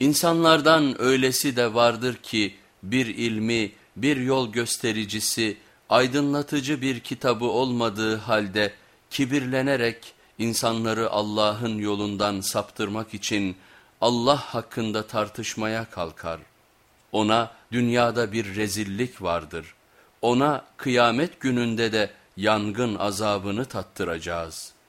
İnsanlardan öylesi de vardır ki bir ilmi, bir yol göstericisi, aydınlatıcı bir kitabı olmadığı halde kibirlenerek insanları Allah'ın yolundan saptırmak için Allah hakkında tartışmaya kalkar. Ona dünyada bir rezillik vardır. Ona kıyamet gününde de yangın azabını tattıracağız.''